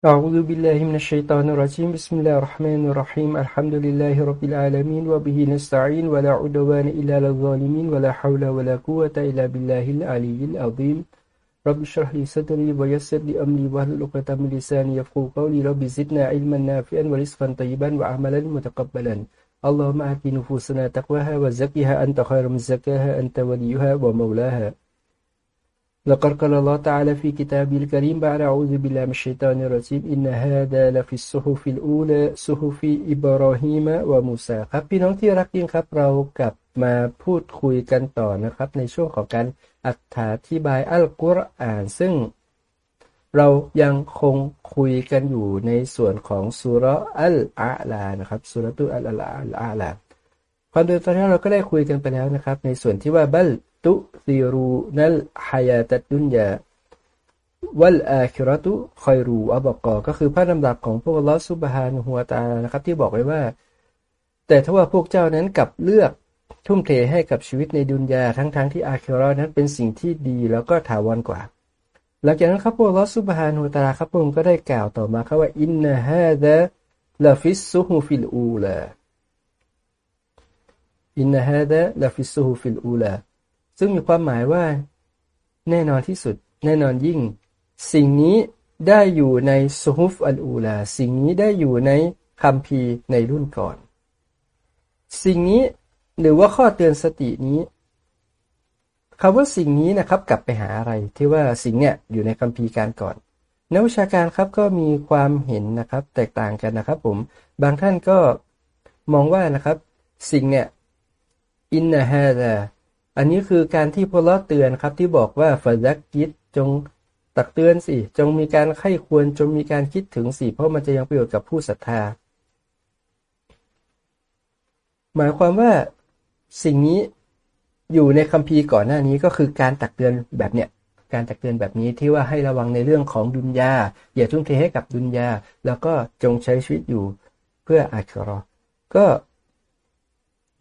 أعوذ بالله من الشيطان الرجيم. بسم الله الرحمن الرحيم. الحمد لله رب العالمين وبه نستعين ولا عدوان إلا للظالمين ولا حول ولا قوة إلا بالله العلي العظيم. رب اشرح لي صدري ويسر لي أمري واحلل عقدة من لساني يفقهوا قولي. رب زدنا علما نافعا ورزقا طيبا وعملا متقبلا. اللهم آت نفوسنا تقواها وزكها أنت خير من زكاها أنت وليها ومولاها. لقد قال الله تعالى في كتابه الكريم بعد أعوذ بالله من الشيطان الرجيم إن هذا لفي الصحف الأولى صحف إبراهيم وموسى ครับพี่น้องที่รักยิ่งครับเรากลับมาพูดคุยกันต่อนะครับในช่วงของการอธิบายอัลกุรอานซึ่งเรายังคงคุยกันอยู่ในส่วนของสุรอัลอาลานะครับสุรตุอัลอาลาความโดยตอนนี้เราก็ได้คุยกันไปแล้วนะครับในส่วนที่ว่าบัล ตุซีรูนัลฮายาตัดดุนยาวัลอาคิรตุคอยรูอับกอก็คือพระดำรัสของพระองค์อัลลอฮ์ سبحانه وتعالى นะครับที่บอกไว้ว่า แต่ถ้าว่าพวกเจ้านั้นกลับเลือกทุ่มเทให้กับชีวิตในดุนยาทั้งๆที่อาคิเราะฮ์นั้นเป็นสิ่งที่ดีแล้วก็ถาวรกว่า หลังจากนั้นครับพระองค์อัลลอฮ์ سبحانه وتعالى ครับพระองค์ก็ได้กล่าวต่อมาครับว่าإن هذا لفي الصحف الأولى إن هذا لفي الصحف الأولى ซึ่งมีความหมายว่า แน่นอนที่สุด แน่นอนยิ่ง สิ่งนี้ได้อยู่ในالصحف الأولى สิ่งนี้ได้อยู่ในคัมภีร์ในรุ่นก่อน สิ่งนี้หรือว่าข้อเตือนสตินี้คำว่าสิ่งนี้นะครับ กลับไปหาอะไรที่ว่าสิ่งเนี้ยอยู่ในคัมภีร์กาลก่อนนักวิชาการครับก็มีความเห็นนะครับ แตกต่างกันนะครับ ผมบางท่านก็มองว่านะครับ สิ่งเนี้ยอินนาฮาดา อันนี้คือการที่พลอเตือนครับที่บอกว่าฟาซักกิดจงตักเตือนสิจงมีการไข้ควรจงมีการคิดถึงสิเพราะมันจะยังประโยชน์กับผู้ศรัทธา หมายความว่าสิ่งนี้อยู่ในคัมภีร์ก่อนหน้านี้ก็คือการตักเตือนแบบเนี้ยการตักเตือนแบบนี้ที่ว่าให้ระวังในเรื่องของดุนยาอย่าทุ่มเทให้กับดุนยาแล้วก็จงใช้ชีวิตอยู่เพื่ออาครอก็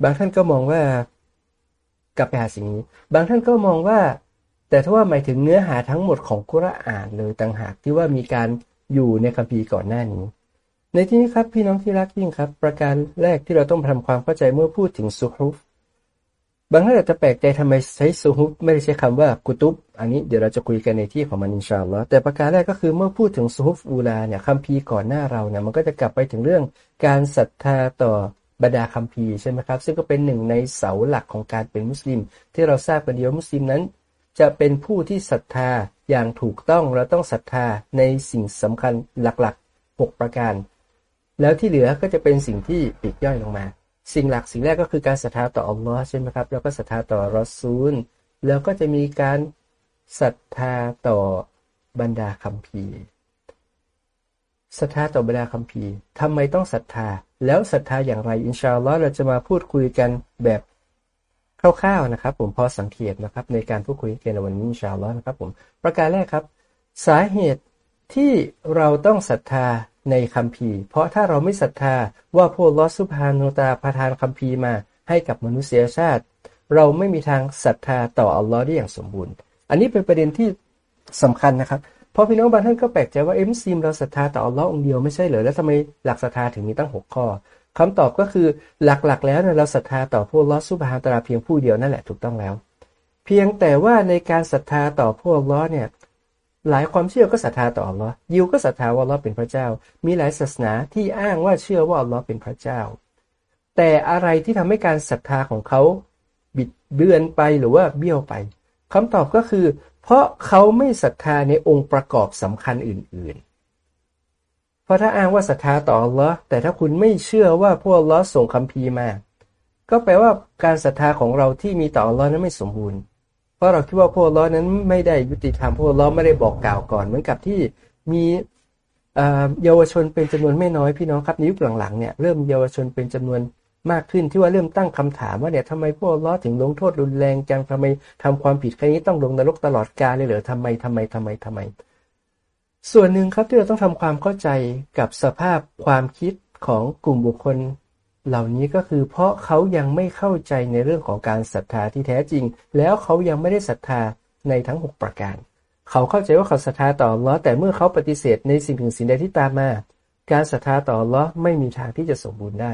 บางท่านก็มองว่า กลับไปหาสิ่งนี้ บางท่านก็มองว่า แต่ถ้าว่าหมายถึงเนื้อหาทั้งหมดของกุรอานเลยต่างหากที่ว่ามีการอยู่ในคัมภีร์ก่อนหน้านี้ ในที่นี้ครับพี่น้องที่รักยิ่งครับ ประการแรกที่เราต้องทำความเข้าใจเมื่อพูดถึงซูฮุฟบางท่านอาจจะแปลกใจทำไมใช้ซูฮุฟไม่ได้ใช้คำว่ากุตุบ อันนี้เดี๋ยวเราจะคุยกันในที่ของมันอินชาอัลลอฮ์แต่ประการแรกก็คือเมื่อพูดถึงซูฮุฟอูลาเนี่ยคัมภีร์ก่อนหน้าเราเนี่ยมันก็จะกลับไปถึงเรื่องการศรัทธาต่อ บรรดาคัมภีร์ใช่ไหมครับ ซึ่งก็เป็นหนึ่งในเสาหลักของการเป็นมุสลิม ที่เราทราบกันดีว่ามุสลิมนั้น จะเป็นผู้ที่ศรัทธาอย่างถูกต้องเราต้องศรัทธาในสิ่งสำคัญหลักๆ 6 ประการ แล้วที่เหลือก็จะเป็นสิ่งที่ปิดย่อยลงมา สิ่งหลักสิ่งแรกก็คือการศรัทธาต่ออัลลอฮ์ใช่ไหมครับแล้วก็ศรัทธาต่อรอซูล แล้วก็จะมีการศรัทธาต่อบรรดาคัมภีร์ศรัทธาต่อบรรดาคัมภีร์ทำไมต้องศรัทธา แล้วศรัทธาอย่างไรอินชาอัลลอฮ์เราจะมาพูดคุยกันแบบคร่าวๆนะครับ ผมพอสังเกตนะครับ ในการพูดคุยกันในวันนี้อินชาอัลลอฮ์นะครับ ผมประการแรกครับ สาเหตุที่เราต้องศรัทธาในคัมภีร์ เพราะถ้าเราไม่ศรัทธาว่าพวกลอสุภานุตาประทานคัมภีร์มาให้กับมนุษยชาติ เราไม่มีทางศรัทธาต่ออัลลอฮ์ได้อย่างสมบูรณ์ อันนี้เป็นประเด็นที่สำคัญนะครับ พราะพี่น้องบางท่านก็แปลกใจว่าเอ็มซีมเราศรัทธาต่ออัลลอฮ์องเดียวไม่ใช่เหรอแล้วทำไมหลักศรัทธาถึงมีตั้งหกข้อคำตอบก็คือหลักๆ แล้วเนี่ยเราศรัทธาต่อพวกลอสุบฮานตราเพียงผู้เดียวนั่นแหละถูกต้องแล้ว เพียงแต่ว่าในการศรัทธาต่อพวกลอเนี่ยหลายความเชื่อก็ศรัทธาต่ออัลลอฮ์ยิวก็ศรัทธาว่าอัลลอฮ์เป็นพระเจ้า มีหลายศาสนาที่อ้างว่าเชื่อว่าอัลลอฮ์เป็นพระเจ้า แต่อะไรที่ทำให้การศรัทธาของเขาบิดเบือนไปหรือว่าเบี้ยวไปคำตอบก็คือเพราะเขาไม่ศรัทธาในองค์ประกอบสำคัญอื่น ๆ เพราะถ้าอ้างว่าศรัทธาต่อ Allah แต่ถ้าคุณไม่เชื่อว่าพวก Allah ส่งคำพีมา ก็แปลว่าการศรัทธาของเราที่มีต่อ Allah นั้นไม่สมบูรณ์ เพราะเราคิดว่าพวก Allah นั้นไม่ได้ยุติธรรมพวก Allah ไม่ได้บอกกล่าวก่อน เหมือนกับที่มีเยาวชนเป็นจำนวนไม่น้อยพี่น้องครับในยุคหลังๆเนี่ยเริ่มเยาวชนเป็นจำนวน มากขึ้นที่ว่าเริ่มตั้งคำถามว่าเนี่ยทำไมพวกล้อถึงลงโทษรุนแรงจังทำไมทำความผิดแค่นี้ต้องลงนรกตลอดกาลเลยเหรอทำไมทำไมทำไมทำไม ส่วนหนึ่งครับที่เราต้องทำความเข้าใจกับสภาพความคิดของกลุ่มบุคคล เหล่านี้ก็คือเพราะเขายังไม่เข้าใจในเรื่องของการศรัทธาที่แท้จริง แล้วเขายังไม่ได้ศรัทธาในทั้ง 6 ประการ เขาเข้าใจว่าเขาศรัทธาต่ออัลลอฮ์แต่เมื่อเขาปฏิเสธในสิ่งหนึ่งสิ่งใดที่ตามมา การศรัทธาต่ออัลลอฮ์ไม่มีทางที่จะสมบูรณ์ได้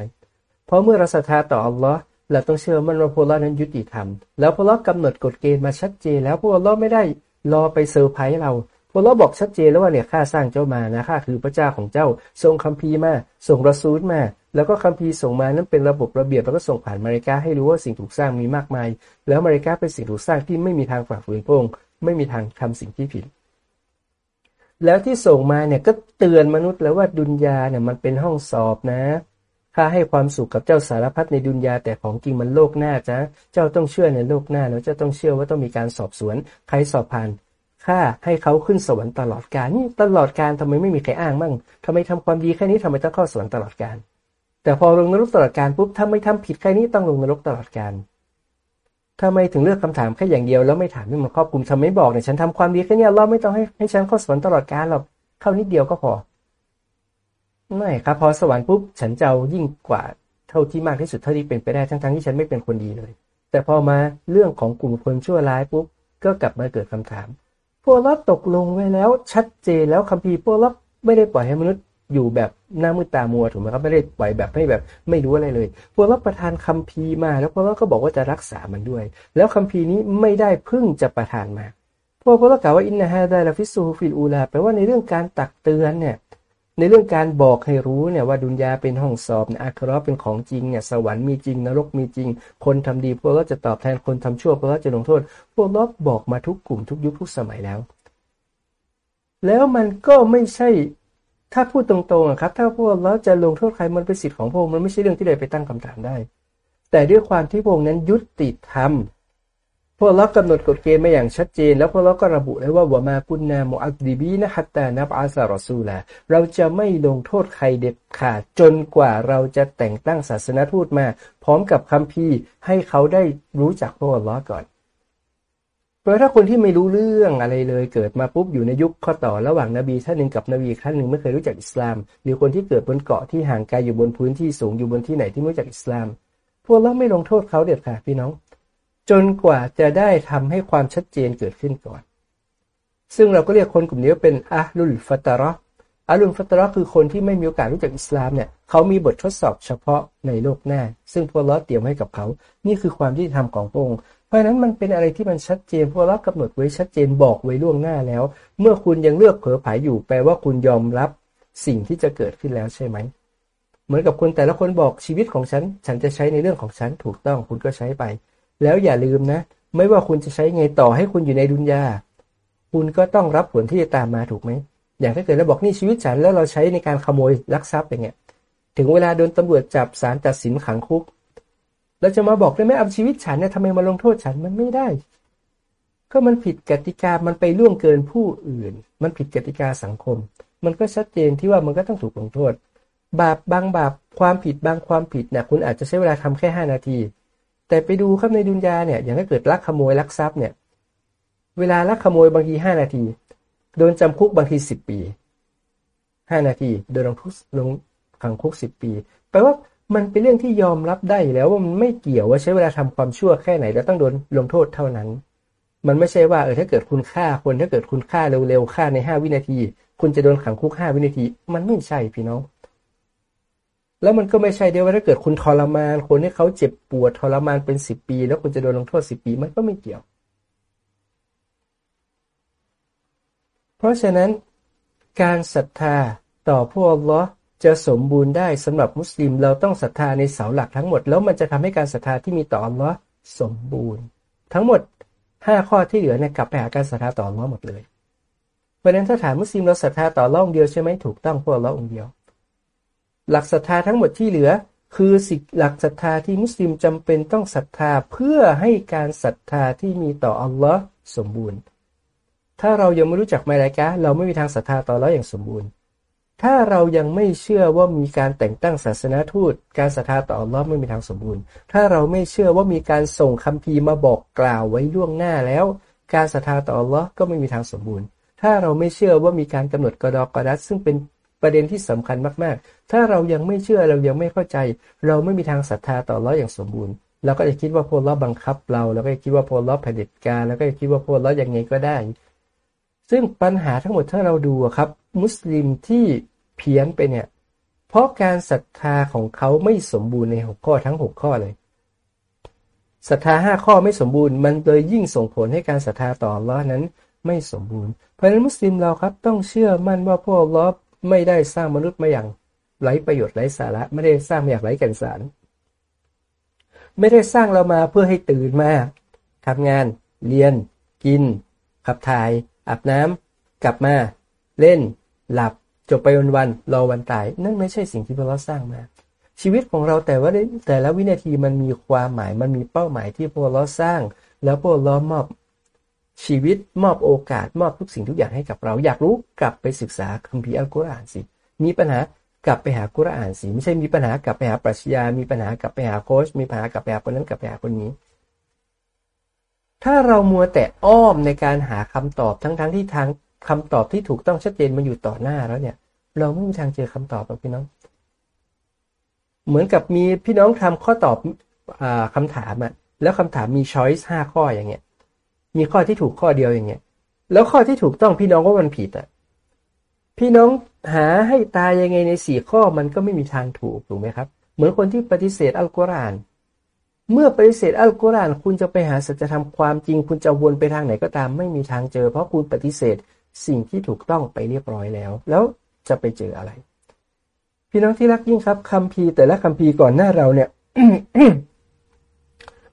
เพราะเมื่อเราศรัทธาต่ออัลลอฮ์เราต้องเชื่อมั่นว่าพระองค์นั้นยุติธรรม แล้วพระองค์กำหนดกฎเกณฑ์มาชัดเจนแล้วพระองค์ไม่ได้รอไปเซอร์ไพรส์เราพระองค์บอกชัดเจนแล้วว่าเนี่ยข้าสร้างเจ้ามานะข้าคือพระเจ้าของเจ้าส่งคัมภีร์มาส่งรอซูลมา แล้วก็คัมภีร์ส่งมานั้นเป็นระบบระเบียบแล้วก็ส่งผ่านมลาอิกะฮ์ให้รู้ว่าสิ่งถูกสร้างมีมากมาย แล้วมาริกาเป็นสิ่งถูกสร้างที่ไม่มีทางฝ่าฝืนพระองค์ไม่มีทางทำสิ่งที่ผิดแล้วที่ส่งมาเนี่ยก็เตือนมนุษย์แล้วว่าดุนยาเนี่ยมันเป็นห้องสอบนะ ข้าให้ความสุขกับเจ้าสารพัดในดุนยาแต่ของจริงมันโลกหน้าจ้ะเจ้าต้องเชื่อในโลกหน้าแล้วเจ้าต้องเชื่อว่าต้องมีการสอบสวน ใครสอบผ่านข้าให้เขาขึ้นสวรรค์ตลอดกาลนี่ตลอดการทำไมไม่มีใครอ้างบ้างทำไมทำความดีแค่นี้ทำไมต้องเข้าสวรรค์ตลอดกาลแต่พอลงนรกตลอดการปุ๊บถ้าไม่ทำผิดแค่นี้ต้องลงนรกตลอดการทำไมถึงเลือกคำถามแค่อย่างเดียวแล้วไม่ถามให้มันครอบคลุมทำไม่บอกเนี่ยฉันทำความดีแค่นี้เราไม่ต้องให้ให้ฉันเข้าสวรรค์ตลอดกาลหรอกเข้านิดเดียวก็พอ ไม่ครับ พอสวรรค์ปุ๊บฉันจะเอายิ่งกว่าเท่าที่มากที่สุดเท่าที่เป็นไปได้ทั้งๆที่ฉันไม่เป็นคนดีเลย แต่พอมาเรื่องของกลุ่มคนชั่วร้ายปุ๊บก็กลับมาเกิดคำถาม พวกเราตกลงไว้แล้วชัดเจนแล้วคัมภีร์พวกเราไม่ได้ปล่อยให้มนุษย์อยู่แบบหน้ามืดตามัวถูกไหมครับไม่ได้ปล่อยแบบให้แบบไม่รู้อะไรเลย พระองค์ประทานคัมภีร์มา แล้วพระองค์ก็บอกว่าจะรักษามันด้วย แล้วคัมภีร์นี้ไม่ได้พึ่งจะประทานมาพวกพวกเรากล่าวว่าอินนาฮาได้ละฟิสูฟิลอูลาแปลว่าในเรื่องการตักเตือนเนี่ย ในเรื่องการบอกให้รู้เนี่ยว่าดุนยาเป็นห้องสอบนะอาคิเราะฮ์เป็นของจริงเนี่ยสวรรค์มีจริงนรกมีจริง คนทำดีพระองค์จะตอบแทนคนทำชั่วพระองค์จะลงโทษ พระองค์บอกมาทุกกลุ่มทุกยุคทุกสมัยแล้ว แล้วมันก็ไม่ใช่ถ้าพูดตรงๆครับ ถ้าพวกเราจะลงโทษใครมันเป็นสิทธิ์ของพวกมันไม่ใช่เรื่องที่ใดไปตั้งคำถามได้ แต่ด้วยความที่พวกนั้นยุติธรรม พวกเรากำหนดกฎเกณฑ์มาอย่างชัดเจน แล้วพวกเราก็ระบุเลยว่าวะมากุนนามอักดีบีนะฮัตตานับอาซารอซูลาเราจะไม่ลงโทษใครเด็ดขาดจนกว่าเราจะแต่งตั้งศาสนทูตมา พร้อมกับคัมภีร์ให้เขาได้รู้จักพวกเราก่อนเพราะถ้าคนที่ไม่รู้เรื่องอะไรเลยเกิดมาปุ๊บอยู่ในยุคข้อต่อระหว่างนบีท่านหนึ่งกับนบีท่านหนึ่งไม่เคยรู้จักอิสลาม หรือคนที่เกิดบนเกาะที่ห่างไกลอยู่บนพื้นที่สูงอยู่บนที่ไหนที่ไม่รู้จักอิสลาม พวกเราไม่ลงโทษเขาเด็ดขาดพี่น้อง จนกว่าจะได้ทำให้ความชัดเจนเกิดขึ้นก่อน ซึ่งเราก็เรียกคนกลุ่มนี้ว่าเป็นอะลุลฟัตรออาลุลฟัตรอคือคนที่ไม่มีโอกาสรู้จักอิสลามเนี่ยเขามีบททดสอบเฉพาะในโลกหน้า ซึ่งพวกเราเตรียมให้กับเขา นี่คือความที่ทำของพระองค์เพราะฉะนั้นมันเป็นอะไรที่มันชัดเจนพวกเรากำหนดไว้ชัดเจนบอกไว้ล่วงหน้าแล้ว เมื่อคุณยังเลือกเผลอผายอยู่แปลว่าคุณยอมรับสิ่งที่จะเกิดขึ้นแล้วใช่ไหมเหมือนกับคนแต่ละคนบอกชีวิตของฉัน ฉันจะใช้ในเรื่องของฉันถูกต้องคุณก็ใช้ไป แล้วอย่าลืมนะ ไม่ว่าคุณจะใช้ไงต่อให้คุณอยู่ในดุนยา คุณก็ต้องรับผลที่จะตามมาถูกไหม อย่างถ้าเกิดเราบอกนี่ชีวิตฉันแล้วเราใช้ในการขโมยลักทรัพย์อย่างเงี้ย ถึงเวลาโดนตำรวจจับสารตัดสินขังคุก เราจะมาบอกได้ไหมเอาชีวิตฉันเนี่ยทำไมมาลงโทษฉันมันไม่ได้ ก็มันผิดกติกา มันไปล่วงเกินผู้อื่น มันผิดกติกาสังคม มันก็ชัดเจนที่ว่ามันก็ต้องถูกลงโทษ บาปบางบาปความผิดบางความผิดเนี่ยคุณอาจจะใช้เวลาทำแค่ห้านาที แต่ไปดูครับในดุนยาเนี่ย อย่างถ้าเกิดลักขโมยลักทรัพย์เนี่ย เวลาลักขโมยบางทีห้านาที โดนจำคุกบางทีสิบปีห้านาที โดนลงทุกลงขังคุกสิบปี แปลว่ามันเป็นเรื่องที่ยอมรับได้แล้วว่ามันไม่เกี่ยวว่าใช้เวลาทำความชั่วแค่ไหน แล้วต้องโดนลงโทษเท่านั้น มันไม่ใช่ว่าเออถ้าเกิดคุณฆ่าคนถ้าเกิดคุณฆ่าเร็วๆฆ่าในห้าวินาที คุณจะโดนขังคุกห้าวินาที มันไม่ใช่พี่น้อง แล้วมันก็ไม่ใช่เดียวว่าถ้าเกิดคุณทรมาน คนที่เขาเจ็บปวดทรมานเป็นสิบปี แล้วคุณจะโดนลงโทษสิบปีมันก็ไม่เกี่ยว เพราะฉะนั้น การศรัทธาต่อพวกลอจะสมบูรณ์ได้สำหรับมุสลิมเราต้องศรัทธาในเสาหลักทั้งหมด แล้วมันจะทำให้การศรัทธาที่มีต่ออัลลอฮ์สมบูรณ์ ทั้งหมดห้าข้อที่เหลือเนี่ยกลับไปหาการศรัทธาต่ออัลลอฮ์หมดเลยเพราะฉะนั้นถ้าถามมุสลิมเราศรัทธาต่ออัลลอฮ์องเดียวใช่ไหมถูกต้องพวกอัลลอฮ์องเดียว หลักศรัทธาทั้งหมดที่เหลือ คือสิหลักศรัทธาที่มุสลิมจำเป็นต้องศรัทธาเพื่อให้การศรัทธาที่มีต่ออัลลอฮ์สมบูรณ์ ถ้าเรายังไม่รู้จักมาลายกะเราไม่มีทางศรัทธาต่ออัลลอฮ์อย่างสมบูรณ์ ถ้าเรายังไม่เชื่อว่ามีการแต่งตั้งศาสนาทูต การศรัทธาต่ออัลลอฮ์ไม่มีทางสมบูรณ์ ถ้าเราไม่เชื่อว่ามีการส่งคัมภีร์มาบอกกล่าวไว้ล่วงหน้าแล้ว การศรัทธาต่ออัลลอฮ์ก็ไม่มีทางสมบูรณ์ ถ้าเราไม่เชื่อว่ามีการกำหนดกระดอกกระดัดซึ่งเป็น ประเด็นที่สำคัญมากๆ ถ้าเรายังไม่เชื่อเรายังไม่เข้าใจ เราไม่มีทางศรัทธาต่อร้ออย่างสมบูรณ์เราก็จะคิดว่าพวกเราบังคับเราแล้วก็จะคิดว่าพวกเราเผด็จการแล้วก็จะคิดว่าพวกเราอย่างไงก็ได้ ซึ่งปัญหาทั้งหมดถ้าเราดูครับ มุสลิมที่เพี้ยนไปเนี่ย เพราะการศรัทธาของเขาไม่สมบูรณ์ในหกข้อทั้งหกข้อเลยศรัทธาห้าข้อไม่สมบูรณ์มันเลยยิ่งส่งผลให้การศรัทธาต่อลอนั้นไม่สมบูรณ์ เพราะฉะนั้นมุสลิมเราครับต้องเชื่อมั่นว่าพวกลอ ไม่ได้สร้างมนุษย์มาอย่างไร้ประโยชน์ไร้สาระ ไม่ได้สร้างมาอย่างไร้แก่นสาร ไม่ได้สร้างเรามาเพื่อให้ตื่นมาทำงาน เรียน กิน ขับถ่าย อาบน้ำกลับมา เล่น หลับ จบไปวันๆรอวันตาย นั่นไม่ใช่สิ่งที่พระเราสร้างมา ชีวิตของเราแต่ว่าแต่ละวินาทีมันมีความหมาย มันมีเป้าหมายที่พวกเราสร้าง แล้วพวกเรามอบ ชีวิตมอบโอกาสมอบทุกสิ่งทุกอย่างให้กับเรา อยากรู้กลับไปศึกษาคัมภีร์อัลกุรอานสิ มีปัญหากลับไปหากุรอานสิ ไม่ใช่มีปัญหากลับไปหาปรัชญา มีปัญหากลับไปหาโค้ช มีปัญหากลับไปหาคนนั้นกลับไปหาคนนี้ ถ้าเรามัวแต่อ้อมในการหาคำตอบทั้งๆทที่ทางคำตอบที่ถูกต้องชัดเจนมันอยู่ต่อหน้าแล้วเนี่ย เราไม่มีทางเจอคำตอบหรอกพี่น้อง เหมือนกับมีพี่น้องทำข้อตอบอคำถามอะแล้วคำถามมีช้อยส์ห้าข้ออย่างเงี้ย มีข้อที่ถูกข้อเดียวอย่างเงี้ย แล้วข้อที่ถูกต้องพี่น้องว่ามันผิดอะพี่น้องหาให้ตายยังไงในสี่ข้อมันก็ไม่มีทางถูกถูกไหมครับ เหมือนคนที่ปฏิเสธอัลกุรอาน เมื่อปฏิเสธอัลกุรอาน คุณจะไปหาสัจธรรมความจริง คุณจะวนไปทางไหนก็ตามไม่มีทางเจอ เพราะคุณปฏิเสธสิ่งที่ถูกต้องไปเรียบร้อยแล้ว แล้วจะไปเจออะไร พี่น้องที่รักยิ่งครับคัมภีร์แต่ละคัมภีร์ก่อนหน้าเราเนี่ย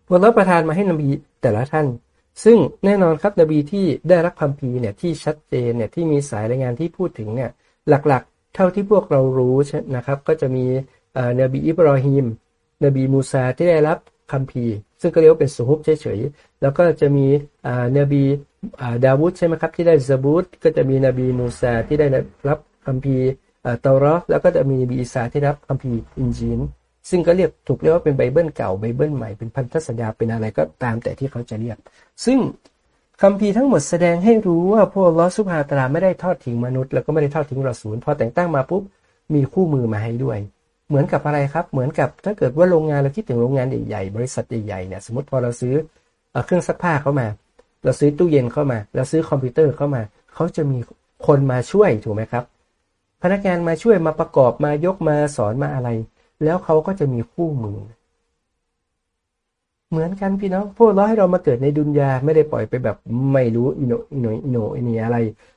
พวกเราประทานมาให้นบีแต่ละท่าน ซึ่งแน่นอนครับนบีที่ได้รับคัมภีเนี่ยที่ชัดเจนเนี่ยที่มีสายรายงานที่พูดถึงเนี่ยหลักๆ เท่าที่พวกเรารู้นะครับ ก็จะมีนบีอิบรอฮิมนบีมูซาที่ได้รับคัมภีซึ่งก็เรียกว่าเป็นสุฮุบเฉยๆแล้วก็จะมีนบีดาวุฒใช่ไหมครับที่ได้ซาบูตก็จะมีนบีมูซาที่ได้รับคัมภีเตารอแล้วก็จะมีนบีอีสาที่รับคัมภีอินญีล ซึ่งก็เรียกถูกเรียกว่าเป็นไบเบิลเก่าไบเบิลใหม่เป็นพันธสัญญาเป็นอะไรก็ตามแต่ที่เขาจะเรียก ซึ่งคัมภีร์ทั้งหมดแสดงให้รู้ว่าพระองค์อัลลอฮ์ سبحانه وتعالىไม่ได้ทอดทิ้งมนุษย์ แล้วก็ไม่ได้ทอดทิ้งรอซูลพอแต่งตั้งมาปุ๊บมีคู่มือมาให้ด้วย เหมือนกับอะไรครับ เหมือนกับถ้าเกิดว่าโรงงานเราคิดถึงโรงงานใหญ่ๆบริษัทใหญ่ๆเนี่ยสมมติพอเราซื้อเครื่องซักผ้าเข้ามา เราซื้อตู้เย็นเข้ามา เราซื้อคอมพิวเตอร์เข้ามา เขาจะมีคนมาช่วยถูกไหมครับ พนักงานมาช่วยมาประกอบมายกมาสอนมาอะไร แล้วเขาก็จะมีคู่มือ เหมือนกันพี่น้องพระองค์ให้เรามาเกิดในดุนยาไม่ได้ปล่อยไปแบบไม่รู้อิโนอิโนอิโนอินีอะไร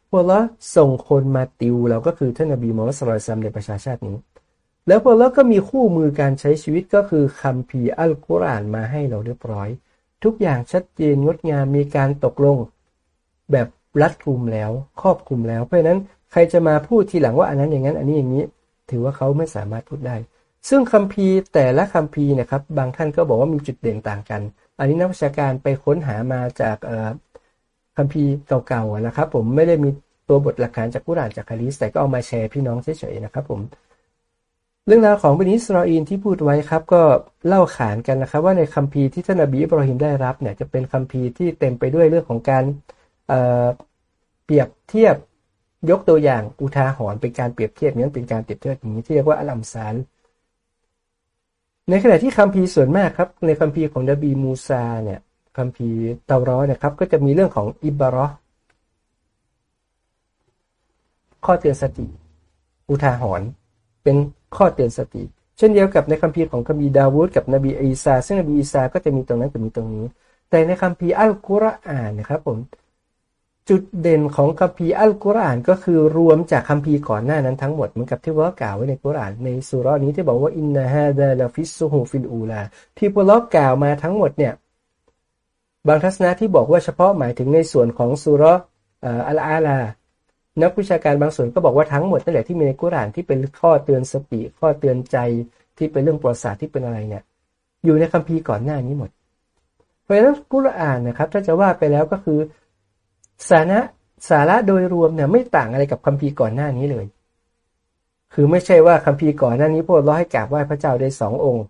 พระองค์ส่งคนมาติวเราก็คือท่านนบีมูฮัมมัด صلى الله عليه وسلم ในประชาชาตินี้ แล้วพอแล้วก็มีคู่มือการใช้ชีวิตก็คือคัมภีร์อัลกุรอานมาให้เราเรียบร้อย ทุกอย่างชัดเจนงดงามมีการตกลงแบบรัดกุมแล้วครอบคลุมแล้วเพราะนั้นใครจะมาพูดทีหลังว่าอันนั้นอย่างนั้น อันนี้อย่างนี้ ถือว่าเขาไม่สามารถพูดได้ ซึ่งคัมภีร์แต่ละคัมภีร์นะครับ บางท่านก็บอกว่ามีจุดเด่นต่างกัน อันนี้นักวิชาการไปค้นหามาจากคัมภีร์เก่าๆนะครับ ผมไม่ได้มีตัวบทหลักฐานจากกุรานจากฮะดิษแต่ก็เอามาแชร์พี่น้องเฉยๆนะครับ ผม เรื่องราวของบนีอิสรออีลที่พูดไว้ครับ ก็เล่าขานกันนะครับ ว่าในคัมภีร์ที่ท่านนบีอิบรอฮิมได้รับเนี่ยจะเป็นคัมภีร์ที่เต็มไปด้วยเรื่องของการเเปรียบเทียบยกตัวอย่างอุทาหรณ์เป็นการเปรียบเทียบนี้เป็นการเปรียบเทียบอย่างนี้ที่เรียกว่าอัลัมซาน ในขณะที่คัมภีร์ส่วนมากครับ ในคัมภีร์ของนบีมูซาเนี่ยคัมภีร์เตารอเนี่ยครับ ก็จะมีเรื่องของอิบารอข้อเตือนสติ อุทาหรณ์เป็นข้อเตือนสติ เช่นเดียวกับในคัมภีร์ของคัมภีร์ดาวูดกับนบีอีสาซึ่งนบีอีสาก็จะมีตรงนั้นกับมีตรงนี้ แต่ในคัมภีร์อัลกุรอานนะครับผม จุดเด่นของคัมภีร์อัลกุรอานก็คือรวมจากคัมภีร์ก่อนหน้านั้นทั้งหมดเหมือนกับที่ว่ากล่าวไว้ในกุรอานในซูเราะฮ์นี้ที่บอกว่า إن هذا لفي الصحف الأولى ที่พระองค์กล่าวมาทั้งหมดเนี่ยบางทัศนะที่บอกว่าเฉพาะหมายถึงในส่วนของซูเราะฮ์อัลอะอ์ลานักวิชาการบางส่วนก็บอกว่าทั้งหมดนั่นแหละที่มีในกุรอานที่เป็นข้อเตือนสติข้อเตือนใจที่เป็นเรื่องประวัติศาสตร์ที่เป็นอะไรเนี่ยอยู่ในคัมภีร์ก่อนหน้านี้หมดเพราะฉะนั้นกุรอานนะครับถ้าจะว่าไปแล้วก็คือ สาระสาระโดยรวมเนี่ยไม่ต่างอะไรกับคัมภีร์ก่อนหน้านี้เลย คือไม่ใช่ว่าคัมภีร์ก่อนหน้านี้พวกเราให้กราบไหว้พระเจ้าได้สององค์